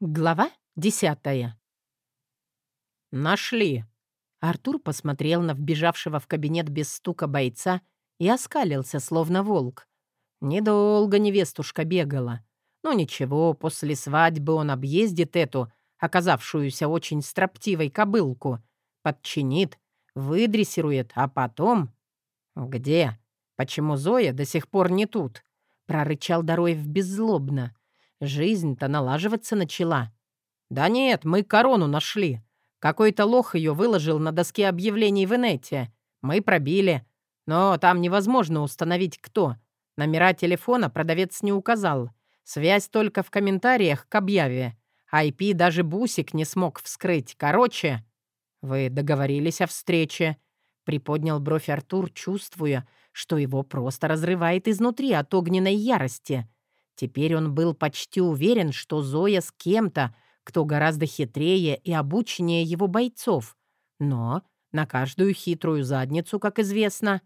Глава десятая. «Нашли!» Артур посмотрел на вбежавшего в кабинет без стука бойца и оскалился, словно волк. Недолго невестушка бегала. Ну ничего, после свадьбы он объездит эту, оказавшуюся очень строптивой кобылку, подчинит, выдрессирует, а потом... «Где? Почему Зоя до сих пор не тут?» — прорычал Дороев беззлобно. Жизнь-то налаживаться начала. «Да нет, мы корону нашли. Какой-то лох ее выложил на доске объявлений в инете. Мы пробили. Но там невозможно установить, кто. Номера телефона продавец не указал. Связь только в комментариях к объяве. IP даже Бусик не смог вскрыть. Короче...» «Вы договорились о встрече?» Приподнял бровь Артур, чувствуя, что его просто разрывает изнутри от огненной ярости. Теперь он был почти уверен, что Зоя с кем-то, кто гораздо хитрее и обученнее его бойцов. Но на каждую хитрую задницу, как известно.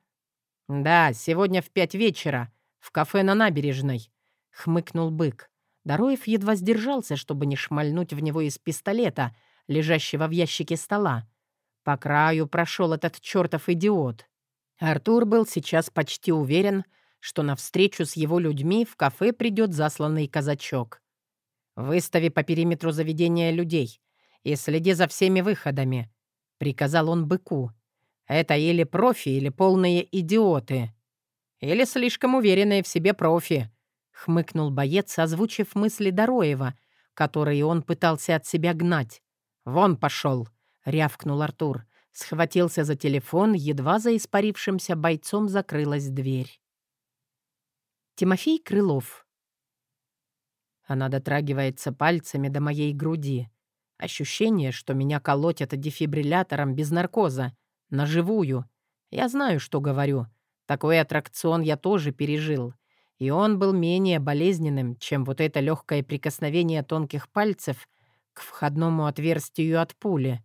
«Да, сегодня в пять вечера, в кафе на набережной», — хмыкнул бык. Дороев едва сдержался, чтобы не шмальнуть в него из пистолета, лежащего в ящике стола. По краю прошел этот чертов идиот. Артур был сейчас почти уверен, что на встречу с его людьми в кафе придет засланный казачок. «Выстави по периметру заведения людей и следи за всеми выходами», — приказал он быку. «Это или профи, или полные идиоты. Или слишком уверенные в себе профи», — хмыкнул боец, озвучив мысли Дороева, которые он пытался от себя гнать. «Вон пошел», — рявкнул Артур. Схватился за телефон, едва за испарившимся бойцом закрылась дверь. Тимофей Крылов. Она дотрагивается пальцами до моей груди. Ощущение, что меня колотят дефибриллятором без наркоза. На живую. Я знаю, что говорю. Такой аттракцион я тоже пережил. И он был менее болезненным, чем вот это легкое прикосновение тонких пальцев к входному отверстию от пули.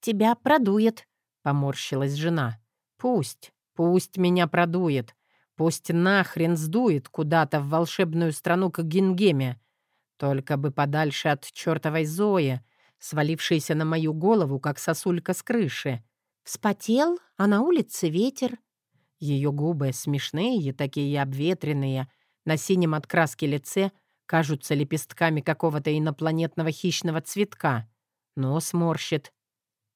«Тебя продует», — поморщилась жена. «Пусть, пусть меня продует. Пусть нахрен сдует куда-то в волшебную страну к Гингеме. Только бы подальше от чертовой Зои, свалившейся на мою голову, как сосулька с крыши. Вспотел, а на улице ветер. Ее губы смешные, такие обветренные, на синем от краски лице кажутся лепестками какого-то инопланетного хищного цветка. Нос морщит.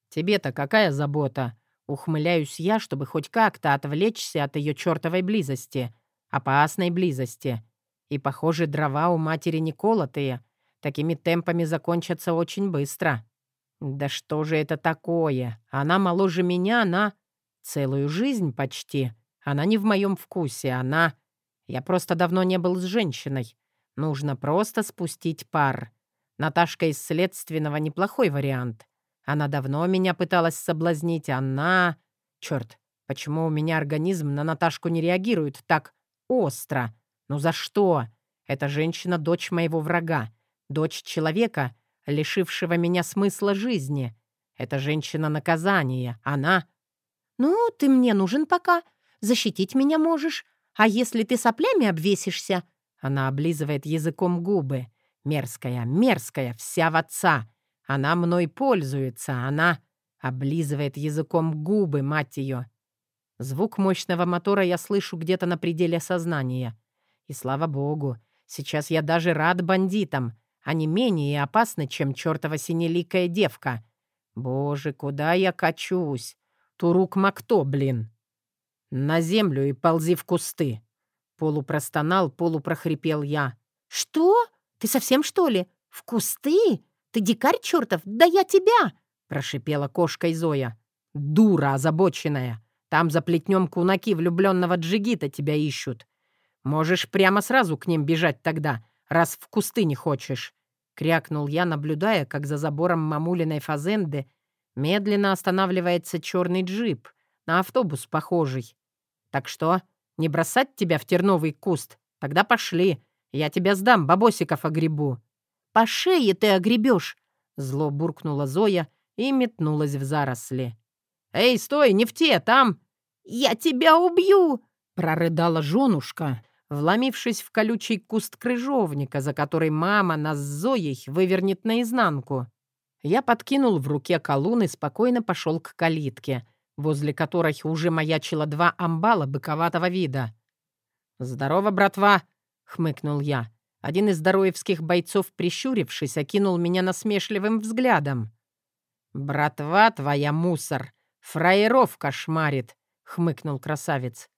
«Тебе-то какая забота?» Ухмыляюсь я, чтобы хоть как-то отвлечься от ее чертовой близости, опасной близости. И, похоже, дрова у матери не колотые. Такими темпами закончатся очень быстро. Да что же это такое? Она моложе меня, она... Целую жизнь почти. Она не в моем вкусе, она... Я просто давно не был с женщиной. Нужно просто спустить пар. Наташка из следственного неплохой вариант. Она давно меня пыталась соблазнить, она... Черт, почему у меня организм на Наташку не реагирует так остро? Ну за что? Эта женщина — дочь моего врага, дочь человека, лишившего меня смысла жизни. Эта женщина — наказание, она... «Ну, ты мне нужен пока, защитить меня можешь. А если ты соплями обвесишься?» Она облизывает языком губы. Мерзкая, мерзкая, вся в отца. Она мной пользуется, она облизывает языком губы, мать ее. Звук мощного мотора я слышу где-то на пределе сознания. И слава богу, сейчас я даже рад бандитам. Они менее опасны, чем чертова синеликая девка. Боже, куда я качусь? Турук Макто, блин. На землю и ползи в кусты. Полупростонал, полупрохрипел я. «Что? Ты совсем, что ли? В кусты? Ты дикарь чертов? Да я тебя!» — прошипела кошкой Зоя. «Дура озабоченная! Там за плетнем кунаки влюбленного джигита тебя ищут. Можешь прямо сразу к ним бежать тогда, раз в кусты не хочешь!» Крякнул я, наблюдая, как за забором мамулиной фазенды медленно останавливается черный джип, на автобус похожий. «Так что, не бросать тебя в терновый куст? Тогда пошли, я тебя сдам, бабосиков огребу!» По шее ты огребешь!» Зло буркнула Зоя и метнулась в заросли. «Эй, стой, не в те, там!» «Я тебя убью!» — прорыдала женушка, вломившись в колючий куст крыжовника, за который мама нас с Зоей вывернет наизнанку. Я подкинул в руке колун и спокойно пошел к калитке, возле которой уже маячило два амбала быковатого вида. «Здорово, братва!» — хмыкнул я. Один из здоровевских бойцов, прищурившись, окинул меня насмешливым взглядом. «Братва твоя мусор! Фраеров кошмарит!» — хмыкнул красавец.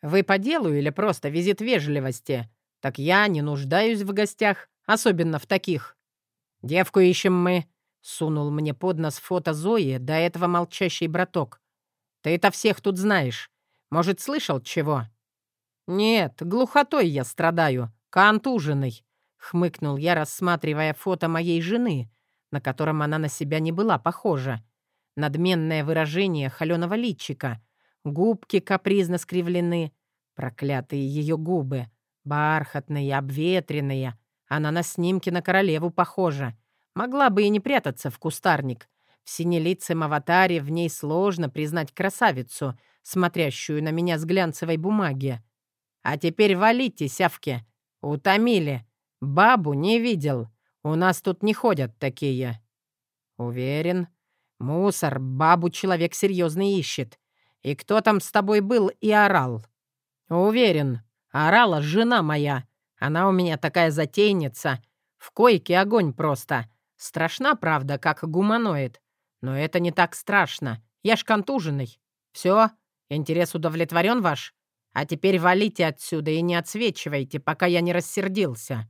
«Вы по делу или просто визит вежливости? Так я не нуждаюсь в гостях, особенно в таких. Девку ищем мы!» — сунул мне под нос фото Зои, до этого молчащий браток. «Ты-то всех тут знаешь. Может, слышал чего?» «Нет, глухотой я страдаю, контуженный», — хмыкнул я, рассматривая фото моей жены, на котором она на себя не была похожа. Надменное выражение холеного личика, губки капризно скривлены, проклятые ее губы, бархатные, обветренные. Она на снимке на королеву похожа. Могла бы и не прятаться в кустарник. В синелицем аватаре в ней сложно признать красавицу, смотрящую на меня с глянцевой бумаги. А теперь валите, сявки. Утомили. Бабу не видел. У нас тут не ходят такие. Уверен. Мусор, бабу человек серьезный ищет. И кто там с тобой был и орал? Уверен. Орала жена моя. Она у меня такая затейница. В койке огонь просто. Страшна, правда, как гуманоид. Но это не так страшно. Я ж контуженный. Все, интерес удовлетворен ваш? А теперь валите отсюда и не отсвечивайте, пока я не рассердился».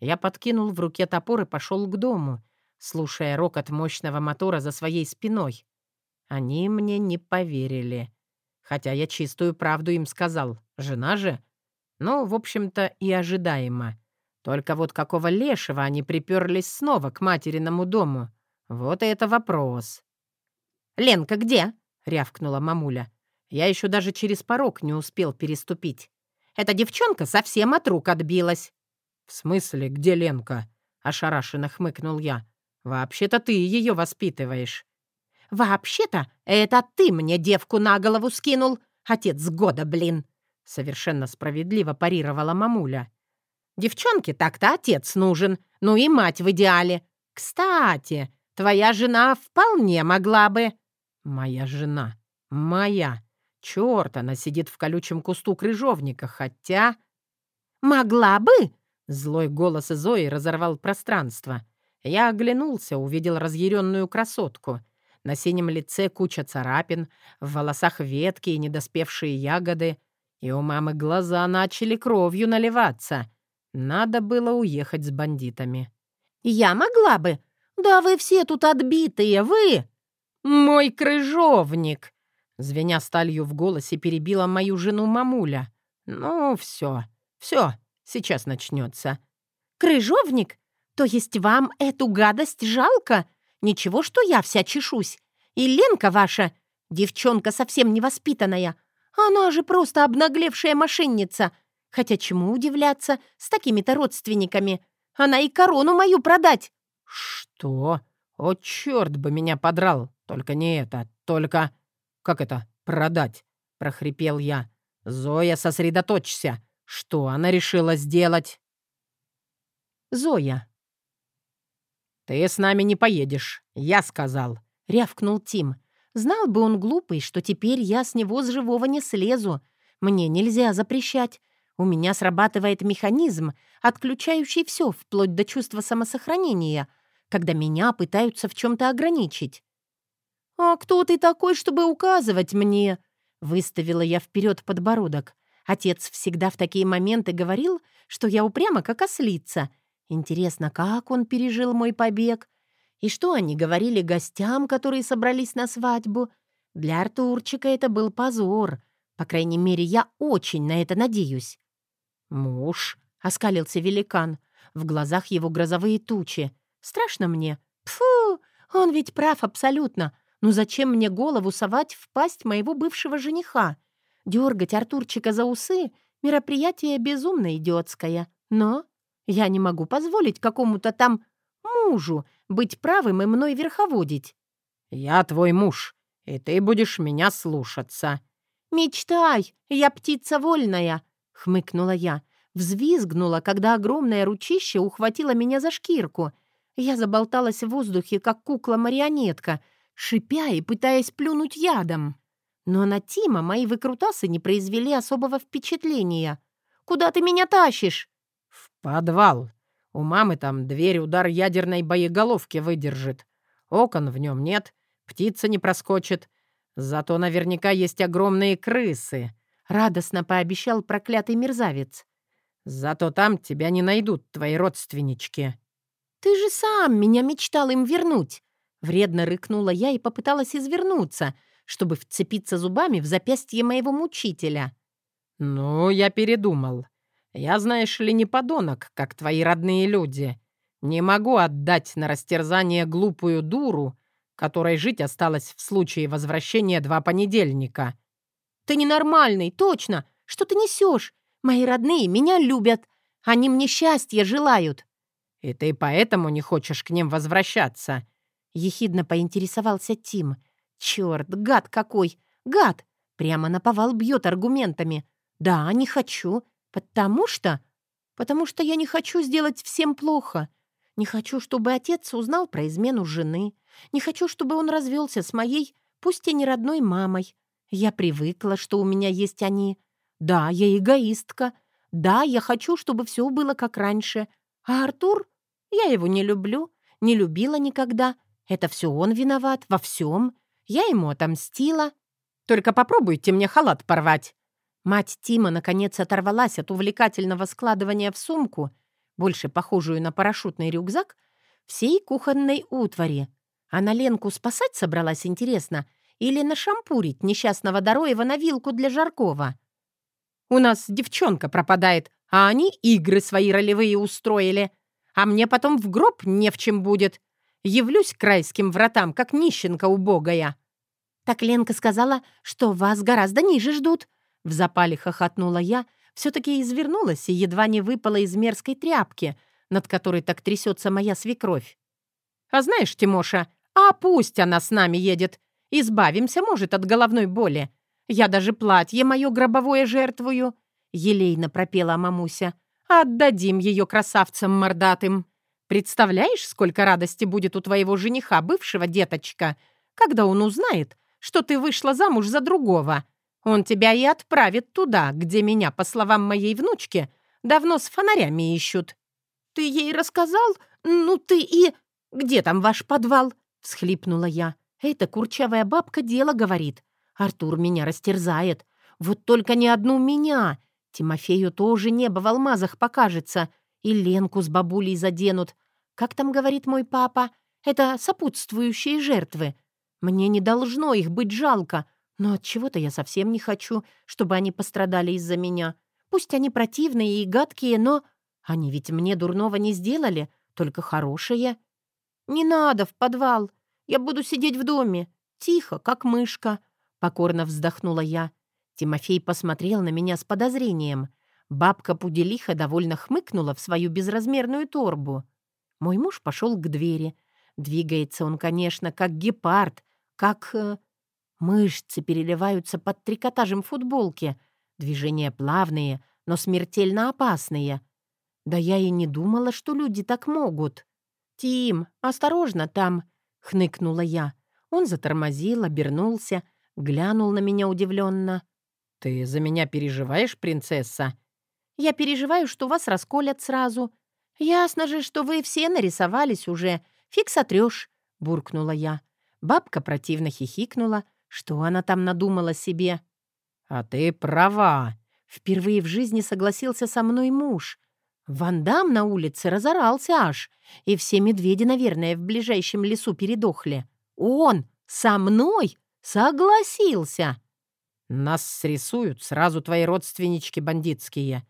Я подкинул в руке топор и пошел к дому, слушая рокот мощного мотора за своей спиной. Они мне не поверили. Хотя я чистую правду им сказал. Жена же. Ну, в общем-то, и ожидаемо. Только вот какого лешего они приперлись снова к материному дому? Вот и это вопрос. «Ленка где?» — рявкнула мамуля. Я еще даже через порог не успел переступить. Эта девчонка совсем от рук отбилась. «В смысле, где Ленка?» — ошарашенно хмыкнул я. «Вообще-то ты ее воспитываешь». «Вообще-то это ты мне девку на голову скинул, отец года, блин!» Совершенно справедливо парировала мамуля. «Девчонке так-то отец нужен, ну и мать в идеале. Кстати, твоя жена вполне могла бы...» «Моя жена. Моя. Черт, она сидит в колючем кусту крыжовника, хотя... «Могла бы!» — злой голос Зои разорвал пространство. Я оглянулся, увидел разъяренную красотку. На синем лице куча царапин, в волосах ветки и недоспевшие ягоды. И у мамы глаза начали кровью наливаться. Надо было уехать с бандитами. «Я могла бы! Да вы все тут отбитые, вы!» «Мой крыжовник!» Звеня сталью в голосе, перебила мою жену мамуля. «Ну, все, все, сейчас начнется». «Крыжовник? То есть вам эту гадость жалко? Ничего, что я вся чешусь. И Ленка ваша, девчонка совсем невоспитанная. Она же просто обнаглевшая мошенница. Хотя чему удивляться с такими-то родственниками? Она и корону мою продать». «Что? О, черт бы меня подрал! Только не это, только...» «Как это продать?» — прохрипел я. «Зоя, сосредоточься! Что она решила сделать?» Зоя. «Ты с нами не поедешь, я сказал», — рявкнул Тим. «Знал бы он глупый, что теперь я с него с живого не слезу. Мне нельзя запрещать. У меня срабатывает механизм, отключающий все, вплоть до чувства самосохранения, когда меня пытаются в чем-то ограничить. «А кто ты такой, чтобы указывать мне?» Выставила я вперед подбородок. Отец всегда в такие моменты говорил, что я упряма, как ослица. Интересно, как он пережил мой побег? И что они говорили гостям, которые собрались на свадьбу? Для Артурчика это был позор. По крайней мере, я очень на это надеюсь. «Муж», — оскалился великан, в глазах его грозовые тучи. «Страшно мне. Фу, он ведь прав абсолютно. Ну зачем мне голову совать в пасть моего бывшего жениха? Дергать Артурчика за усы — мероприятие безумно идиотское. Но я не могу позволить какому-то там мужу быть правым и мной верховодить. «Я твой муж, и ты будешь меня слушаться». «Мечтай, я птица вольная», хмыкнула я. Взвизгнула, когда огромное ручище ухватило меня за шкирку. Я заболталась в воздухе, как кукла-марионетка, шипя и пытаясь плюнуть ядом. Но на Тима мои выкрутасы не произвели особого впечатления. «Куда ты меня тащишь?» «В подвал. У мамы там дверь удар ядерной боеголовки выдержит. Окон в нем нет, птица не проскочит. Зато наверняка есть огромные крысы», — радостно пообещал проклятый мерзавец. «Зато там тебя не найдут твои родственнички». «Ты же сам меня мечтал им вернуть!» Вредно рыкнула я и попыталась извернуться, чтобы вцепиться зубами в запястье моего мучителя. «Ну, я передумал. Я, знаешь ли, не подонок, как твои родные люди. Не могу отдать на растерзание глупую дуру, которой жить осталось в случае возвращения два понедельника». «Ты ненормальный, точно! Что ты несешь? Мои родные меня любят. Они мне счастья желают». «И ты поэтому не хочешь к ним возвращаться?» Ехидно поинтересовался Тим. «Черт, гад какой! Гад! Прямо наповал бьет аргументами. Да, не хочу. Потому что... Потому что я не хочу сделать всем плохо. Не хочу, чтобы отец узнал про измену жены. Не хочу, чтобы он развелся с моей, пусть и не родной мамой. Я привыкла, что у меня есть они. Да, я эгоистка. Да, я хочу, чтобы все было как раньше. А Артур? Я его не люблю, не любила никогда. Это все он виноват во всем. Я ему отомстила. Только попробуйте мне халат порвать. Мать Тима наконец оторвалась от увлекательного складывания в сумку, больше похожую на парашютный рюкзак, всей кухонной утвари. А на Ленку спасать собралась, интересно, или нашампурить несчастного Дороева на вилку для Жаркова? У нас девчонка пропадает, а они игры свои ролевые устроили. А мне потом в гроб не в чем будет. Явлюсь к райским вратам, как нищенка убогая». «Так Ленка сказала, что вас гораздо ниже ждут», — в запале хохотнула я, все-таки извернулась и едва не выпала из мерзкой тряпки, над которой так трясется моя свекровь. «А знаешь, Тимоша, а пусть она с нами едет. Избавимся, может, от головной боли. Я даже платье мое гробовое жертвую», — елейно пропела мамуся. «Отдадим ее красавцам мордатым». Представляешь, сколько радости будет у твоего жениха, бывшего деточка, когда он узнает, что ты вышла замуж за другого. Он тебя и отправит туда, где меня, по словам моей внучки, давно с фонарями ищут. Ты ей рассказал? Ну ты и... Где там ваш подвал? Всхлипнула я. Эта курчавая бабка дело говорит. Артур меня растерзает. Вот только не одну меня. Тимофею тоже небо в алмазах покажется — и Ленку с бабулей заденут. Как там говорит мой папа? Это сопутствующие жертвы. Мне не должно их быть жалко, но от чего то я совсем не хочу, чтобы они пострадали из-за меня. Пусть они противные и гадкие, но... Они ведь мне дурного не сделали, только хорошее. Не надо в подвал. Я буду сидеть в доме. Тихо, как мышка. Покорно вздохнула я. Тимофей посмотрел на меня с подозрением — Бабка-пуделиха довольно хмыкнула в свою безразмерную торбу. Мой муж пошел к двери. Двигается он, конечно, как гепард, как... Э, мышцы переливаются под трикотажем футболки. Движения плавные, но смертельно опасные. Да я и не думала, что люди так могут. «Тим, осторожно там!» — хныкнула я. Он затормозил, обернулся, глянул на меня удивленно. «Ты за меня переживаешь, принцесса?» Я переживаю, что вас расколят сразу. Ясно же, что вы все нарисовались уже. Фиг сотрёшь», — буркнула я. Бабка противно хихикнула. Что она там надумала себе? «А ты права», — впервые в жизни согласился со мной муж. Вандам на улице разорался аж, и все медведи, наверное, в ближайшем лесу передохли. Он со мной согласился. «Нас срисуют сразу твои родственнички бандитские»,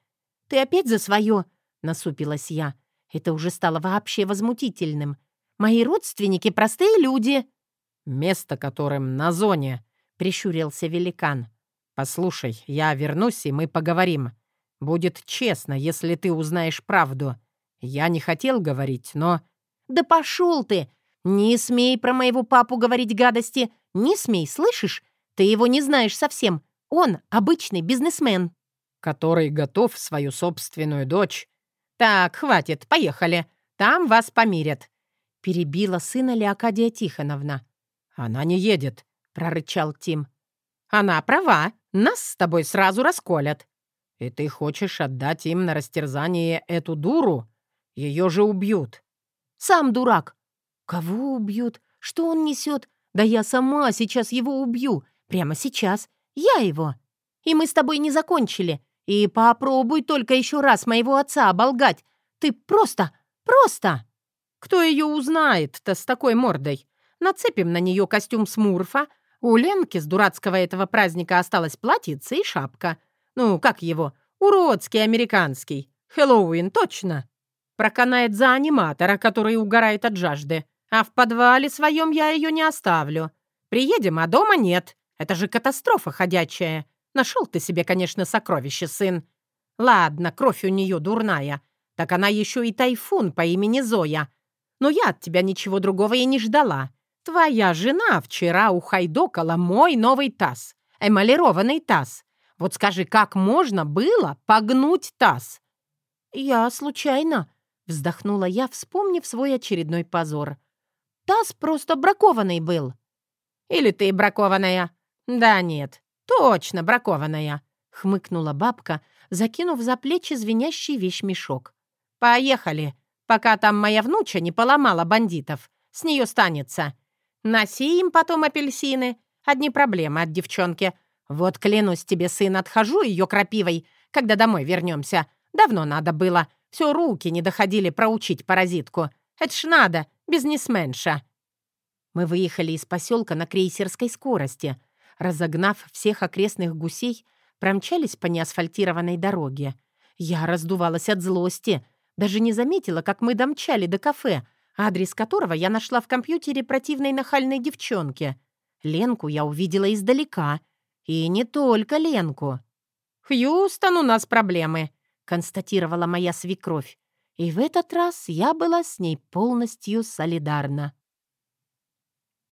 «Ты опять за свое?» — насупилась я. Это уже стало вообще возмутительным. «Мои родственники — простые люди». «Место которым на зоне», — прищурился великан. «Послушай, я вернусь, и мы поговорим. Будет честно, если ты узнаешь правду. Я не хотел говорить, но...» «Да пошел ты! Не смей про моего папу говорить гадости! Не смей, слышишь? Ты его не знаешь совсем. Он обычный бизнесмен». Который готов свою собственную дочь. «Так, хватит, поехали. Там вас помирят», — перебила сына Леокадия Тихоновна. «Она не едет», — прорычал Тим. «Она права. Нас с тобой сразу расколят». «И ты хочешь отдать им на растерзание эту дуру? Ее же убьют». «Сам дурак». «Кого убьют? Что он несет? Да я сама сейчас его убью. Прямо сейчас. Я его. И мы с тобой не закончили. И попробуй только еще раз моего отца оболгать. Ты просто, просто...» «Кто ее узнает-то с такой мордой? Нацепим на нее костюм смурфа. У Ленки с дурацкого этого праздника осталась платьице и шапка. Ну, как его? Уродский американский. Хэллоуин, точно. Проканает за аниматора, который угорает от жажды. А в подвале своем я ее не оставлю. Приедем, а дома нет. Это же катастрофа ходячая. Нашел ты себе, конечно, сокровище, сын. Ладно, кровь у нее дурная. Так она еще и тайфун по имени Зоя. Но я от тебя ничего другого и не ждала. Твоя жена вчера ухайдокала мой новый таз. Эмалированный таз. Вот скажи, как можно было погнуть таз?» «Я случайно», — вздохнула я, вспомнив свой очередной позор. «Таз просто бракованный был». «Или ты бракованная?» «Да нет, точно бракованная», — хмыкнула бабка, закинув за плечи звенящий вещмешок. «Поехали, пока там моя внуча не поломала бандитов. С нее станется. Носи им потом апельсины. Одни проблемы от девчонки. Вот клянусь тебе, сын, отхожу ее крапивой, когда домой вернемся. Давно надо было. Все руки не доходили проучить паразитку. Это ж надо, бизнесменша». Мы выехали из поселка на крейсерской скорости. Разогнав всех окрестных гусей, промчались по неасфальтированной дороге. Я раздувалась от злости. Даже не заметила, как мы домчали до кафе, адрес которого я нашла в компьютере противной нахальной девчонки. Ленку я увидела издалека. И не только Ленку. «Хьюстон, у нас проблемы», — констатировала моя свекровь. И в этот раз я была с ней полностью солидарна.